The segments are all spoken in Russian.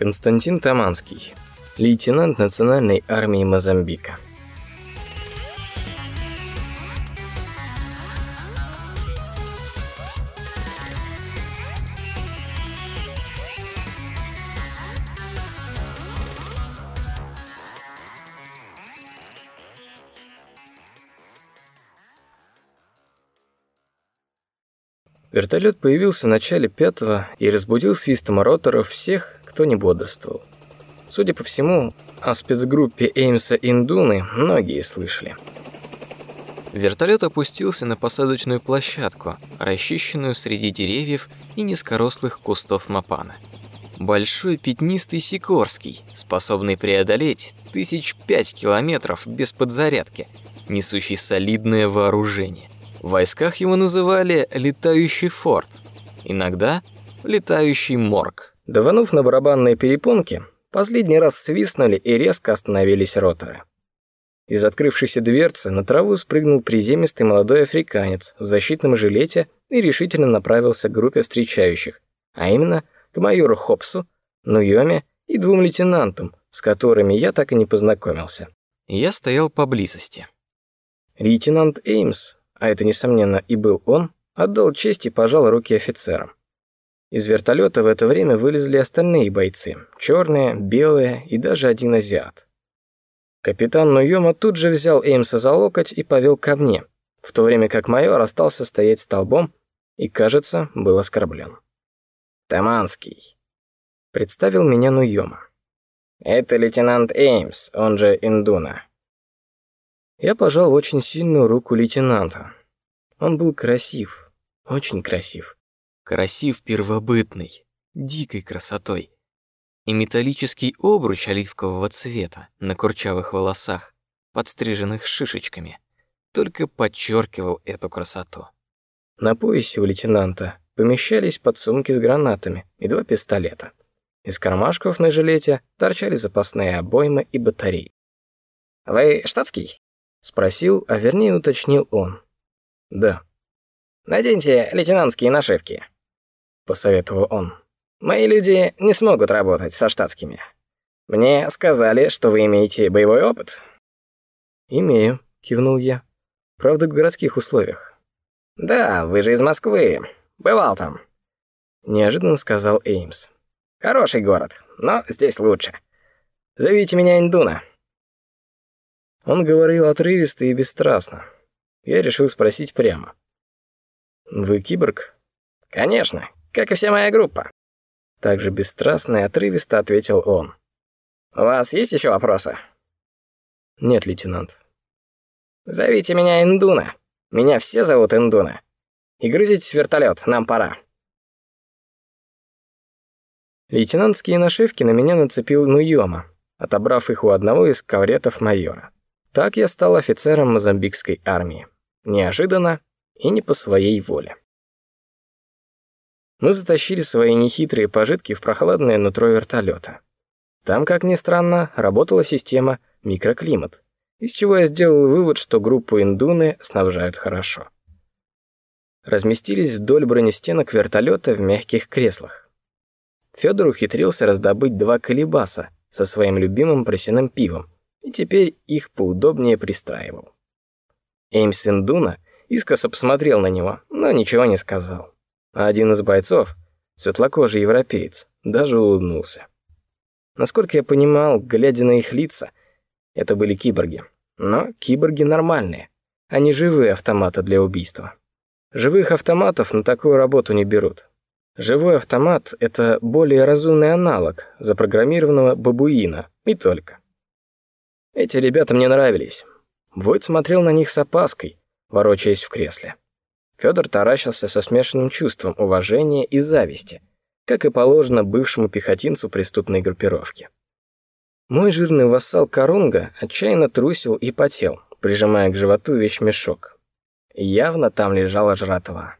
Константин Таманский, лейтенант Национальной армии Мозамбика. Вертолет появился в начале пятого и разбудил свистом роторов всех, кто не бодрствовал. Судя по всему, о спецгруппе Эймса Индуны многие слышали. Вертолет опустился на посадочную площадку, расчищенную среди деревьев и низкорослых кустов мапана. Большой пятнистый Сикорский, способный преодолеть тысяч пять километров без подзарядки, несущий солидное вооружение. В войсках его называли летающий форт, иногда летающий морг. Даванув на барабанные перепонки, последний раз свистнули и резко остановились роторы. Из открывшейся дверцы на траву спрыгнул приземистый молодой африканец в защитном жилете и решительно направился к группе встречающих, а именно к майору Хопсу, Нуйоме и двум лейтенантам, с которыми я так и не познакомился. Я стоял поблизости. Лейтенант Эймс, а это несомненно и был он, отдал честь и пожал руки офицерам. Из вертолета в это время вылезли остальные бойцы: черные, белые и даже один азиат. Капитан Нуйома тут же взял Эймса за локоть и повел ко мне, в то время как майор остался стоять столбом и, кажется, был оскорблен. Таманский представил меня Нуйома. Это лейтенант Эймс, он же Индуна. Я пожал очень сильную руку лейтенанта. Он был красив, очень красив красив первобытный, дикой красотой. И металлический обруч оливкового цвета на курчавых волосах, подстриженных шишечками, только подчеркивал эту красоту. На поясе у лейтенанта помещались подсумки с гранатами и два пистолета. Из кармашков на жилете торчали запасные обоймы и батареи. «Вы штатский?» — спросил, а вернее уточнил он. «Да». «Наденьте лейтенантские нашивки», посоветовал он. Мои люди не смогут работать со штатскими. Мне сказали, что вы имеете боевой опыт. Имею, кивнул я. Правда, в городских условиях. Да, вы же из Москвы. Бывал там. Неожиданно сказал Эймс. Хороший город, но здесь лучше. Зовите меня Индуна. Он говорил отрывисто и бесстрастно. Я решил спросить прямо. Вы киборг? Конечно, как и вся моя группа. Также бесстрастно и отрывисто ответил он. У вас есть еще вопросы? Нет, лейтенант. Зовите меня Индуна. Меня все зовут Индуна. И грузитесь в вертолет, нам пора. Лейтенантские нашивки на меня нацепил Нуйома, отобрав их у одного из кавретов майора. Так я стал офицером мозамбикской армии. Неожиданно и не по своей воле. Мы затащили свои нехитрые пожитки в прохладное нутро вертолета. Там, как ни странно, работала система микроклимат, из чего я сделал вывод, что группу Индуны снабжают хорошо. Разместились вдоль бронестенок вертолета в мягких креслах. Федор ухитрился раздобыть два колебаса со своим любимым просяным пивом, и теперь их поудобнее пристраивал. Эймс Индуна искоса посмотрел на него, но ничего не сказал а один из бойцов, светлокожий европеец, даже улыбнулся. Насколько я понимал, глядя на их лица, это были киборги. Но киборги нормальные, а не живые автоматы для убийства. Живых автоматов на такую работу не берут. Живой автомат — это более разумный аналог запрограммированного бабуина, и только. Эти ребята мне нравились. Войт смотрел на них с опаской, ворочаясь в кресле. Федор таращился со смешанным чувством уважения и зависти, как и положено бывшему пехотинцу преступной группировки. Мой жирный вассал Корунга отчаянно трусил и потел, прижимая к животу вещмешок. Явно там лежала жратва.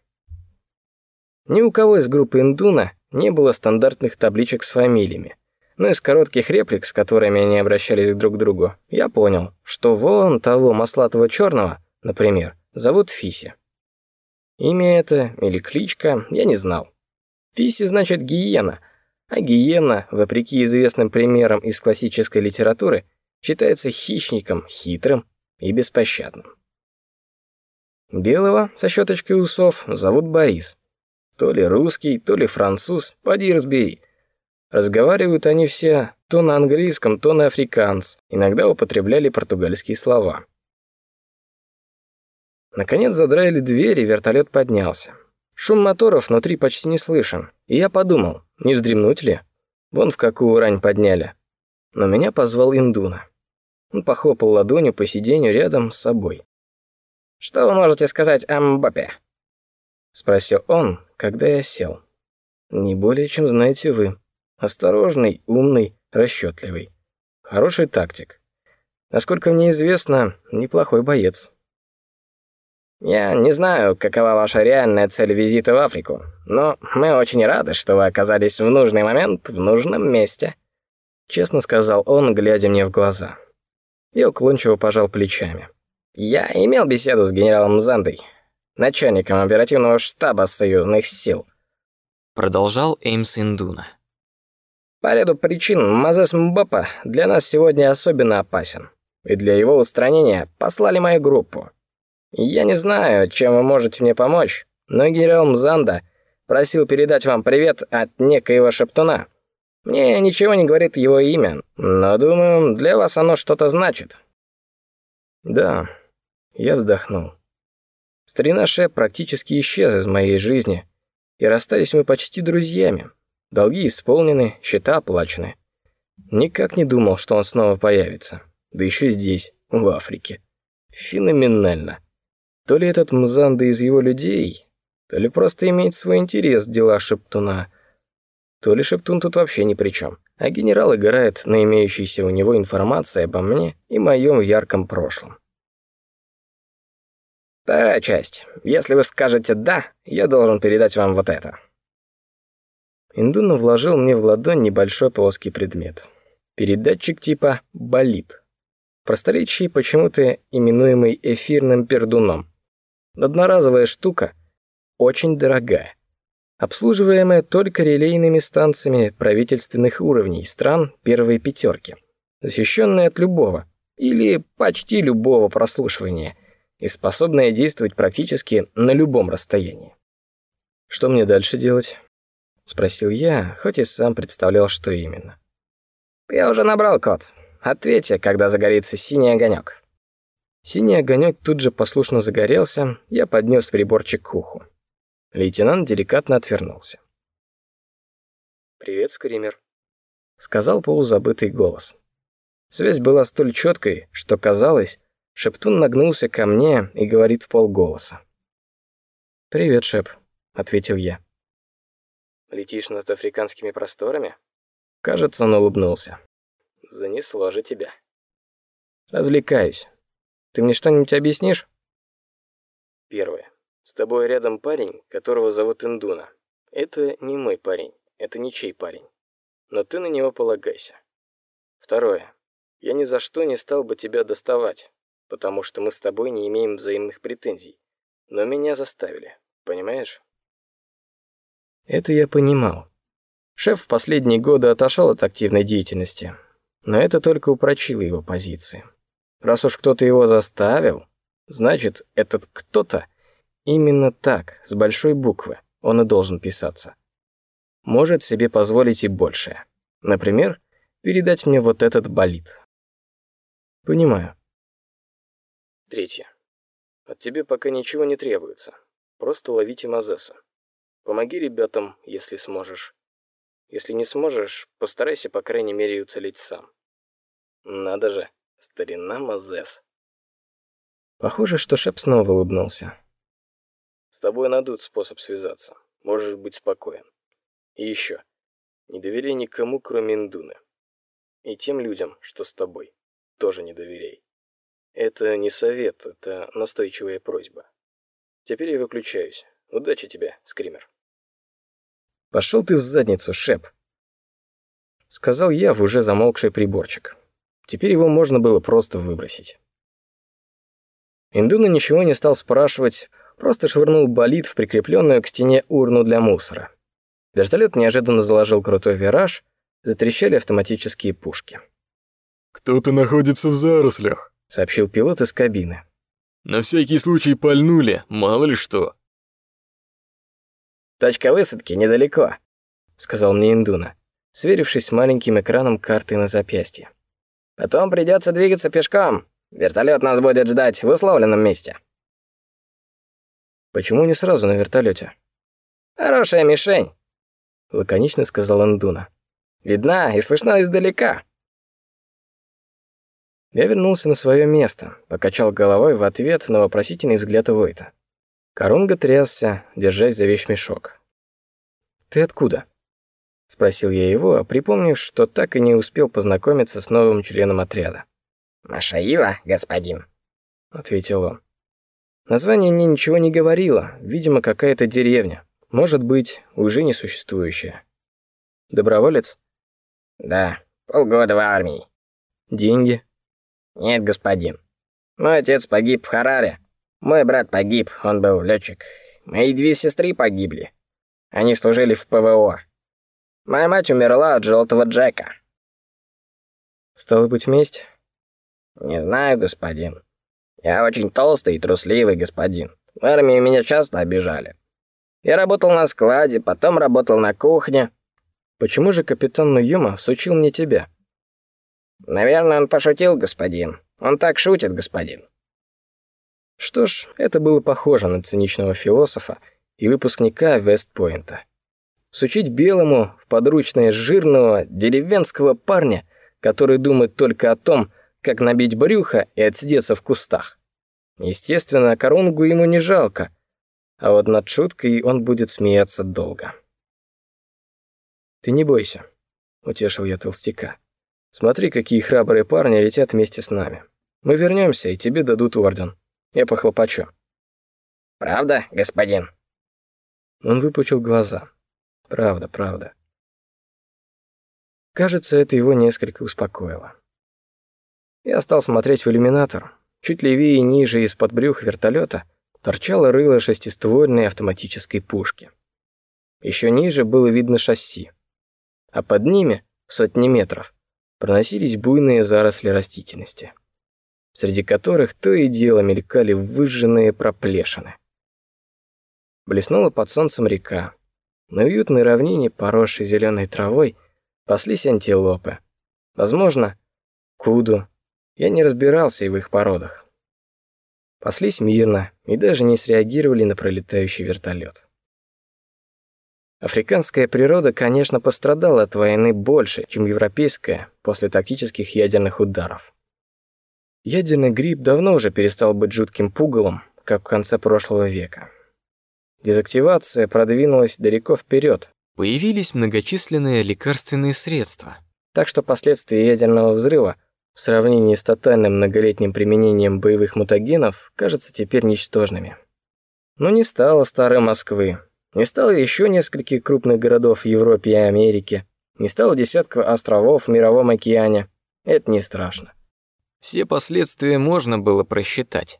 Ни у кого из группы Индуна не было стандартных табличек с фамилиями, но из коротких реплик, с которыми они обращались друг к другу, я понял, что вон того маслатого черного, например, зовут Фиси. Имя это или кличка я не знал. Фиси значит гиена, А гиена, вопреки известным примерам из классической литературы, считается хищником, хитрым и беспощадным. Белого со щеточкой усов зовут Борис. То ли русский, то ли француз, поди разбери. Разговаривают они все то на английском, то на африканс, иногда употребляли португальские слова. Наконец задраили дверь, и вертолет поднялся. Шум моторов внутри почти не слышен, и я подумал, не вздремнуть ли? Вон в какую рань подняли. Но меня позвал Индуна. Он похлопал ладонью по сиденью рядом с собой. «Что вы можете сказать о Мбаппе?» Спросил он, когда я сел. «Не более, чем знаете вы. Осторожный, умный, расчетливый. Хороший тактик. Насколько мне известно, неплохой боец». Я не знаю, какова ваша реальная цель визита в Африку, но мы очень рады, что вы оказались в нужный момент в нужном месте», — честно сказал он, глядя мне в глаза. Я уклончиво пожал плечами. «Я имел беседу с генералом Зандой, начальником оперативного штаба союзных сил», — продолжал Эймс Индуна. «По ряду причин Мазес Мбапа для нас сегодня особенно опасен, и для его устранения послали мою группу». Я не знаю, чем вы можете мне помочь, но генерал Мзанда просил передать вам привет от некоего шептуна. Мне ничего не говорит его имя, но думаю, для вас оно что-то значит. Да, я вздохнул. Старина Шеп практически исчез из моей жизни, и расстались мы почти друзьями. Долги исполнены, счета оплачены. Никак не думал, что он снова появится. Да еще здесь, в Африке. Феноменально. То ли этот Мзанда из его людей, то ли просто имеет свой интерес в дела Шептуна, то ли Шептун тут вообще ни при чем, а генерал играет на имеющейся у него информации обо мне и моем ярком прошлом. Вторая часть. Если вы скажете «да», я должен передать вам вот это. Индуна вложил мне в ладонь небольшой плоский предмет. Передатчик типа «болит». Просторечие почему-то именуемый эфирным пердуном. Одноразовая штука, очень дорогая. Обслуживаемая только релейными станциями правительственных уровней стран первой пятерки. Защищенная от любого или почти любого прослушивания и способная действовать практически на любом расстоянии. Что мне дальше делать? спросил я, хоть и сам представлял, что именно. Я уже набрал код. Ответьте, когда загорится синий огонек. Синий огонек тут же послушно загорелся, я поднес приборчик к уху. Лейтенант деликатно отвернулся. «Привет, Скример», — сказал полузабытый голос. Связь была столь четкой, что казалось, Шептун нагнулся ко мне и говорит в полголоса. «Привет, Шеп», — ответил я. «Летишь над африканскими просторами?» Кажется, он улыбнулся. «Занесло же тебя». «Развлекаюсь», ты мне что-нибудь объяснишь? Первое. С тобой рядом парень, которого зовут Индуна. Это не мой парень, это ничей парень. Но ты на него полагайся. Второе. Я ни за что не стал бы тебя доставать, потому что мы с тобой не имеем взаимных претензий. Но меня заставили, понимаешь? Это я понимал. Шеф в последние годы отошел от активной деятельности, но это только упрочило его позиции. Раз уж кто-то его заставил, значит, этот кто-то именно так, с большой буквы, он и должен писаться. Может себе позволить и большее. Например, передать мне вот этот болид. Понимаю. Третье. От тебя пока ничего не требуется. Просто ловите Мазеса. Помоги ребятам, если сможешь. Если не сможешь, постарайся, по крайней мере, уцелеть сам. Надо же. Старина Мазес. Похоже, что Шеп снова улыбнулся. С тобой найдут способ связаться. Можешь быть спокоен. И еще. Не доверяй никому, кроме Индуны. И тем людям, что с тобой, тоже не доверяй. Это не совет, это настойчивая просьба. Теперь я выключаюсь. Удачи тебе, скример. Пошел ты в задницу, Шеп, сказал я в уже замолкший приборчик. Теперь его можно было просто выбросить. Индуна ничего не стал спрашивать, просто швырнул болид в прикрепленную к стене урну для мусора. Вертолет неожиданно заложил крутой вираж, затрещали автоматические пушки. «Кто-то находится в зарослях», — сообщил пилот из кабины. «На всякий случай пальнули, мало ли что». «Точка высадки недалеко», — сказал мне Индуна, сверившись с маленьким экраном карты на запястье. «Потом придется двигаться пешком. Вертолет нас будет ждать в условленном месте». «Почему не сразу на вертолете? «Хорошая мишень», — лаконично сказал Индуна. «Видна и слышна издалека». Я вернулся на свое место, покачал головой в ответ на вопросительный взгляд Войта. Корунга трясся, держась за вещмешок. «Ты откуда?» — спросил я его, припомнив, что так и не успел познакомиться с новым членом отряда. «Машаила, господин», — ответил он. Название мне ничего не говорило, видимо, какая-то деревня, может быть, уже не существующая. Доброволец? Да, полгода в армии. Деньги? Нет, господин. Мой отец погиб в Хараре. Мой брат погиб, он был летчик. Мои две сестры погибли. Они служили в ПВО. Моя мать умерла от желтого Джека. Стало быть, месть? Не знаю, господин. Я очень толстый и трусливый господин. В армии меня часто обижали. Я работал на складе, потом работал на кухне. Почему же капитан Нуюма всучил мне тебя? Наверное, он пошутил, господин. Он так шутит, господин. Что ж, это было похоже на циничного философа и выпускника Вестпойнта. Сучить белому в подручное жирного деревенского парня, который думает только о том, как набить брюхо и отсидеться в кустах. Естественно, корунгу ему не жалко, а вот над шуткой он будет смеяться долго. «Ты не бойся», — утешил я толстяка. Смотри, какие храбрые парни летят вместе с нами. Мы вернемся, и тебе дадут орден. Я похлопочу». «Правда, господин?» Он выпучил глаза. «Правда, правда». Кажется, это его несколько успокоило. Я стал смотреть в иллюминатор. Чуть левее и ниже из-под брюха вертолета торчало рыло шестиствольной автоматической пушки. Еще ниже было видно шасси. А под ними, сотни метров, проносились буйные заросли растительности, среди которых то и дело мелькали выжженные проплешины. Блеснула под солнцем река. На уютной равнине, поросшей зеленой травой, паслись антилопы. Возможно, куду. Я не разбирался и в их породах. Паслись мирно и даже не среагировали на пролетающий вертолет. Африканская природа, конечно, пострадала от войны больше, чем европейская после тактических ядерных ударов. Ядерный грипп давно уже перестал быть жутким пугалом, как в конце прошлого века. Дезактивация продвинулась далеко вперед. Появились многочисленные лекарственные средства. Так что последствия ядерного взрыва в сравнении с тотальным многолетним применением боевых мутагенов кажутся теперь ничтожными. Но не стало старой Москвы, не стало еще нескольких крупных городов в Европе и Америке. Не стало десятка островов в Мировом океане. Это не страшно. Все последствия можно было просчитать.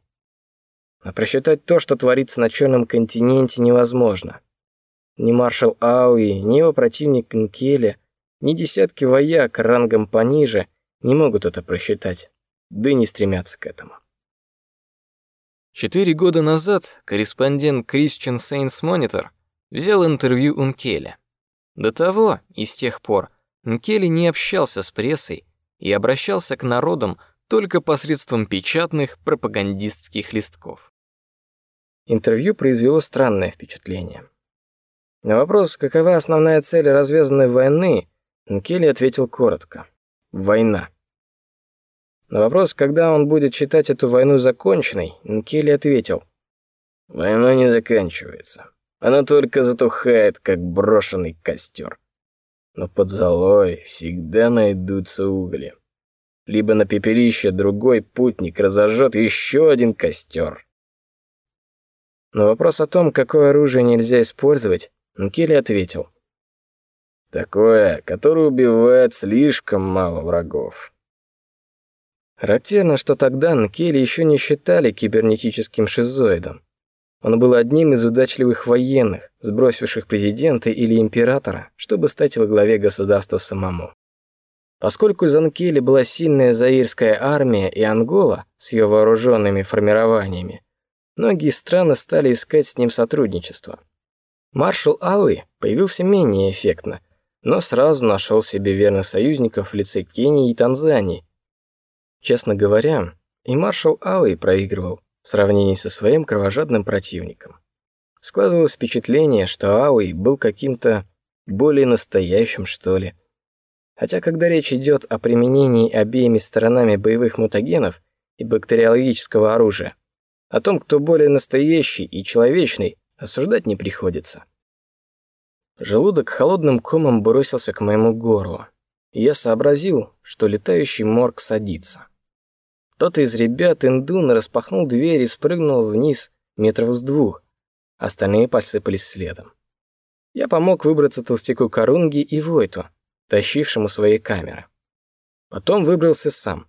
А просчитать то, что творится на Черном континенте, невозможно. Ни маршал Ауи, ни его противник Нкеле, ни десятки вояк рангом пониже не могут это просчитать, да и не стремятся к этому. Четыре года назад корреспондент Christian Science Monitor взял интервью у Нкеля. До того и с тех пор Нкели не общался с прессой и обращался к народам только посредством печатных пропагандистских листков. Интервью произвело странное впечатление. На вопрос, какова основная цель развязанной войны, Нкели ответил коротко: война. На вопрос, когда он будет считать эту войну законченной, Нкели ответил: война не заканчивается. Она только затухает, как брошенный костер. Но под золой всегда найдутся угли. Либо на пепелище другой путник разожжет еще один костер. На вопрос о том, какое оружие нельзя использовать, Нкели ответил. Такое, которое убивает слишком мало врагов. Характерно, что тогда Нкели еще не считали кибернетическим шизоидом. Он был одним из удачливых военных, сбросивших президента или императора, чтобы стать во главе государства самому. Поскольку из Анкели была сильная заирская армия и Ангола с ее вооруженными формированиями, многие страны стали искать с ним сотрудничество. Маршал Ауи появился менее эффектно, но сразу нашел себе верных союзников в лице Кении и Танзании. Честно говоря, и маршал Ауи проигрывал в сравнении со своим кровожадным противником. Складывалось впечатление, что Ауи был каким-то более настоящим, что ли. Хотя, когда речь идет о применении обеими сторонами боевых мутагенов и бактериологического оружия, о том, кто более настоящий и человечный, осуждать не приходится. Желудок холодным комом бросился к моему горлу, я сообразил, что летающий морг садится. Кто-то из ребят Индуна распахнул дверь и спрыгнул вниз метров с двух. Остальные посыпались следом. Я помог выбраться толстяку Карунги и Войту, тащившему свои камеры. Потом выбрался сам.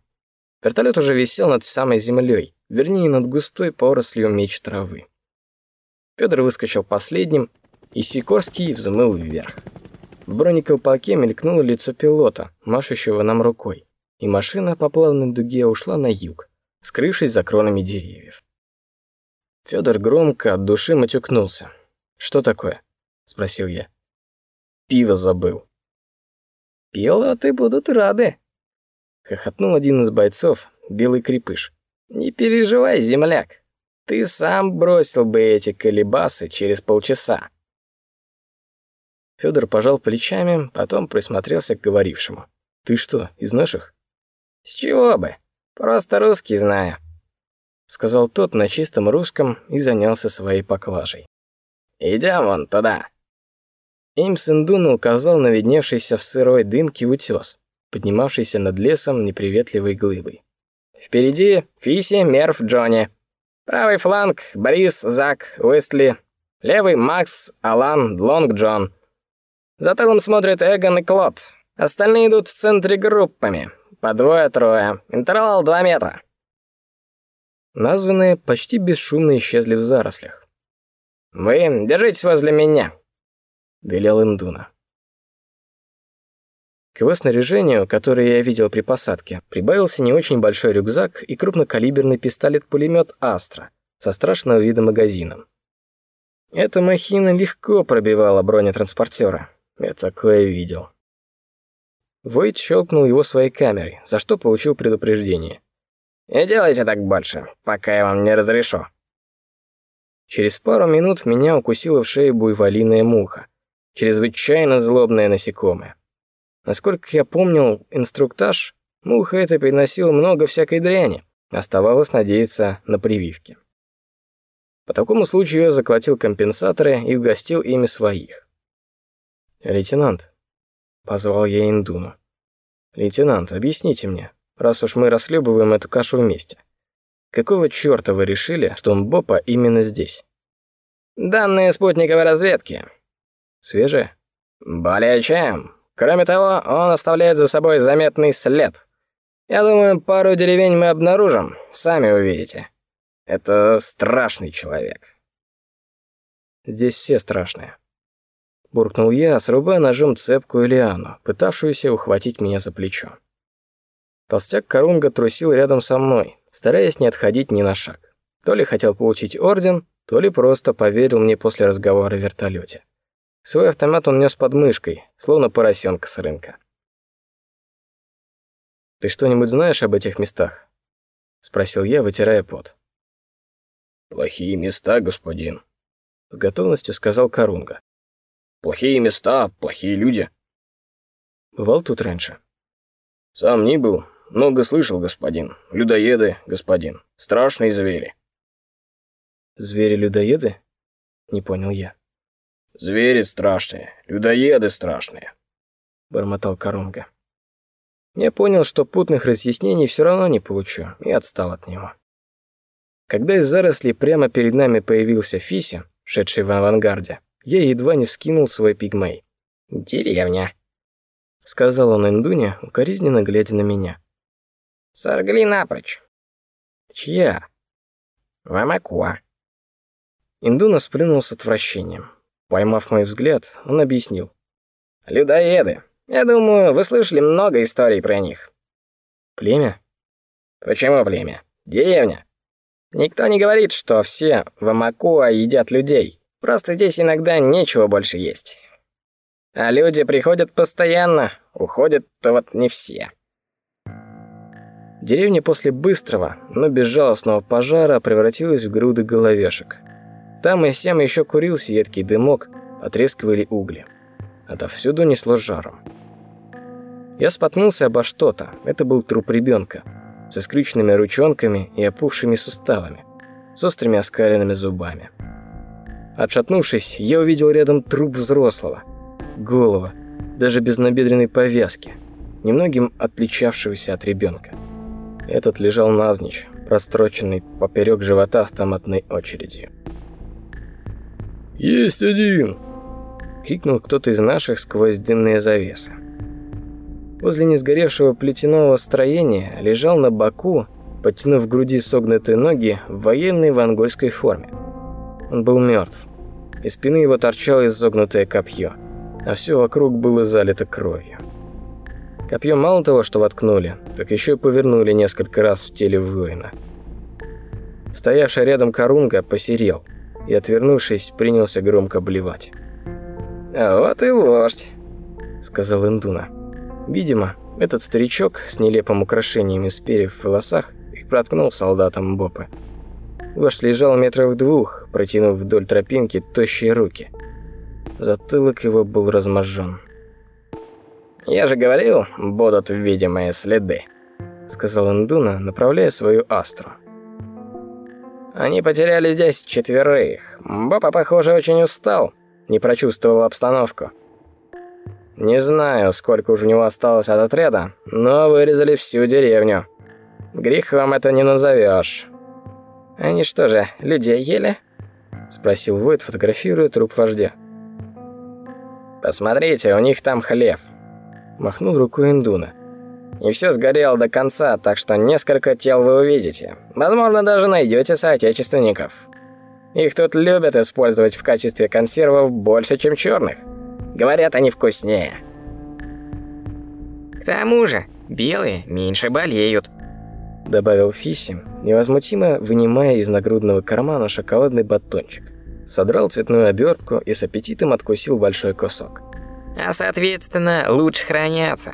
Вертолет уже висел над самой землей, вернее, над густой порослью меч травы. Федор выскочил последним, и Сикорский взмыл вверх. В бронеколпаке мелькнуло лицо пилота, машущего нам рукой и машина по плавной дуге ушла на юг, скрывшись за кронами деревьев. Федор громко от души матюкнулся. «Что такое?» — спросил я. «Пиво забыл». «Пилоты будут рады», — хохотнул один из бойцов, белый крепыш. «Не переживай, земляк, ты сам бросил бы эти колебасы через полчаса». Федор пожал плечами, потом присмотрелся к говорившему. «Ты что, из наших?» С чего бы? Просто русский знаю, сказал тот на чистом русском и занялся своей поклажей. Идем вон туда. Им Синдун указал на видневшийся в сырой дымке утес, поднимавшийся над лесом неприветливой глыбой. Впереди Фиси, Мерв, Джонни. Правый фланг Борис, Зак, Уэстли. Левый Макс, Алан, Лонг Джон. За тылом смотрят Эгон и Клод. Остальные идут в центре группами. По двое-трое. Интервал два метра. Названные почти бесшумно исчезли в зарослях. «Вы держитесь возле меня», — велел Индуна. К его снаряжению, которое я видел при посадке, прибавился не очень большой рюкзак и крупнокалиберный пистолет-пулемет «Астра» со страшного вида магазином. Эта махина легко пробивала бронетранспортера. Я такое видел. Войт щелкнул его своей камерой, за что получил предупреждение. «Не делайте так больше, пока я вам не разрешу». Через пару минут меня укусила в шею буйволиная муха, чрезвычайно злобное насекомое. Насколько я помнил инструктаж, муха эта приносила много всякой дряни, оставалось надеяться на прививки. По такому случаю я заколотил компенсаторы и угостил ими своих. «Лейтенант, Позвал я Индуну. «Лейтенант, объясните мне, раз уж мы расхлебываем эту кашу вместе, какого черта вы решили, что он Бопа именно здесь?» «Данные спутниковой разведки». «Свежие?» «Более чем. Кроме того, он оставляет за собой заметный след. Я думаю, пару деревень мы обнаружим, сами увидите. Это страшный человек». «Здесь все страшные», буркнул я, срубая ножом цепкую лиану, пытавшуюся ухватить меня за плечо. Толстяк Корунга трусил рядом со мной, стараясь не отходить ни на шаг. То ли хотел получить орден, то ли просто поверил мне после разговора в вертолете. Свой автомат он нес под мышкой, словно поросенка с рынка. «Ты что-нибудь знаешь об этих местах?» — спросил я, вытирая пот. «Плохие места, господин», — с готовностью сказал Корунга. Плохие места, плохие люди. Бывал тут раньше? Сам не был. Много слышал, господин. Людоеды, господин. Страшные звери. Звери-людоеды? Не понял я. Звери страшные, людоеды страшные. Бормотал Коронга. Я понял, что путных разъяснений все равно не получу, и отстал от него. Когда из зарослей прямо перед нами появился Фиси, шедший в авангарде, я едва не скинул свой пигмей. «Деревня», — сказал он Индуне, укоризненно глядя на меня. «Соргли напрочь». «Чья?» «Вамакуа». Индуна сплюнул с отвращением. Поймав мой взгляд, он объяснил. «Людоеды. Я думаю, вы слышали много историй про них». «Племя?» «Почему племя? Деревня. Никто не говорит, что все в Амакуа едят людей. Просто здесь иногда нечего больше есть. А люди приходят постоянно, уходят-то вот не все». Деревня после быстрого, но безжалостного пожара превратилась в груды головешек. Там и сям еще курился едкий дымок, отрескивали угли. Отовсюду несло жаром. Я споткнулся обо что-то. Это был труп ребенка, со скрюченными ручонками и опухшими суставами, с острыми оскаленными зубами. Отшатнувшись, я увидел рядом труп взрослого. Голова, даже без набедренной повязки, немногим отличавшегося от ребенка. Этот лежал навзничь, простроченный поперек живота автоматной очередью. «Есть один!» — крикнул кто-то из наших сквозь дымные завесы. Возле несгоревшего плетяного строения лежал на боку, подтянув в груди согнутые ноги, в военной вангольской форме. Он был мертв. Из спины его торчало изогнутое копье, а все вокруг было залито кровью. Копье мало того, что воткнули, так еще и повернули несколько раз в теле воина. Стоявший рядом Корунга посерел и, отвернувшись, принялся громко блевать. «А вот и вождь», — сказал Индуна. Видимо, этот старичок с нелепым украшением из перьев в волосах и проткнул солдатам Бопы. Вождь лежал метров двух, протянув вдоль тропинки тощие руки. Затылок его был разможжен. «Я же говорил, будут видимые следы», — сказал Индуна, направляя свою астру. «Они потеряли здесь четверых. Бопа, похоже, очень устал, не прочувствовал обстановку. Не знаю, сколько уж у него осталось от отряда, но вырезали всю деревню. Грехом это не назовешь. Они что же, людей ели? Спросил Войт, фотографируя труп вождя. Посмотрите, у них там хлеб. Махнул рукой Индуна. И все сгорело до конца, так что несколько тел вы увидите. Возможно, даже найдете соотечественников. Их тут любят использовать в качестве консервов больше, чем черных. Говорят, они вкуснее. К тому же, белые меньше болеют, добавил Фиси, невозмутимо вынимая из нагрудного кармана шоколадный батончик. Содрал цветную обертку и с аппетитом откусил большой кусок. А соответственно, лучше хранятся.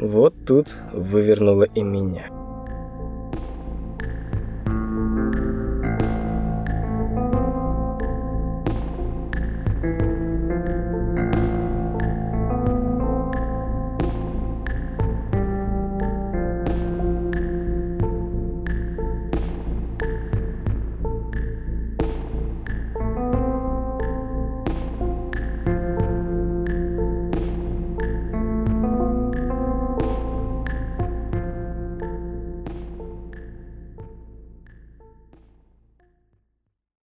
Вот тут вывернуло и меня.